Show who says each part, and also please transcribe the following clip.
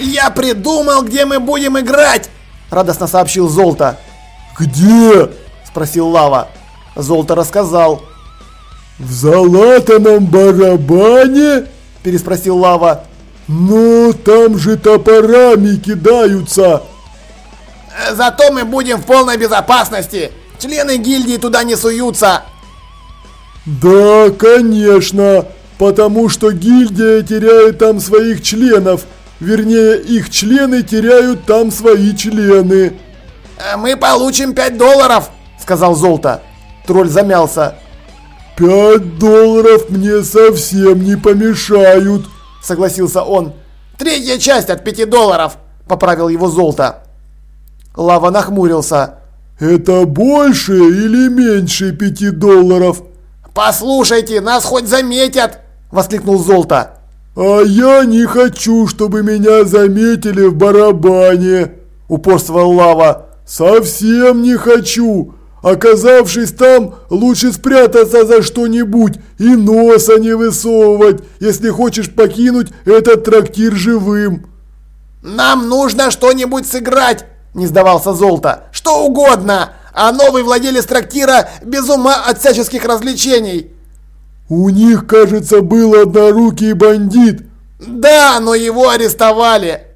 Speaker 1: «Я придумал, где мы будем играть!» – радостно сообщил Золото.
Speaker 2: «Где?»
Speaker 1: – спросил Лава. Золото рассказал.
Speaker 2: «В залатанном барабане?»
Speaker 1: – переспросил Лава.
Speaker 2: «Ну, там же топорами кидаются!»
Speaker 1: «Зато мы будем в полной безопасности! Члены гильдии туда не суются!»
Speaker 2: «Да, конечно, потому что гильдия теряет там своих членов, вернее, их члены теряют там свои члены».
Speaker 1: «Мы получим 5 долларов!» – сказал Золото. Тролль замялся.
Speaker 2: «Пять долларов мне совсем не помешают», –
Speaker 1: согласился он. «Третья часть от пяти долларов», – поправил его Золото. Лава нахмурился.
Speaker 2: «Это больше или меньше пяти долларов?»
Speaker 1: «Послушайте, нас хоть заметят!» – воскликнул Золото.
Speaker 2: «А я не хочу, чтобы меня заметили в барабане!» – упорствовал Лава. «Совсем не хочу! Оказавшись там, лучше спрятаться за что-нибудь и носа не высовывать, если хочешь покинуть этот трактир живым!»
Speaker 1: «Нам нужно что-нибудь сыграть!» – не сдавался Золото. «Что угодно! А новый владелец трактира без ума от всяческих развлечений!»
Speaker 2: «У них, кажется, был однорукий бандит!»
Speaker 1: «Да, но его арестовали!»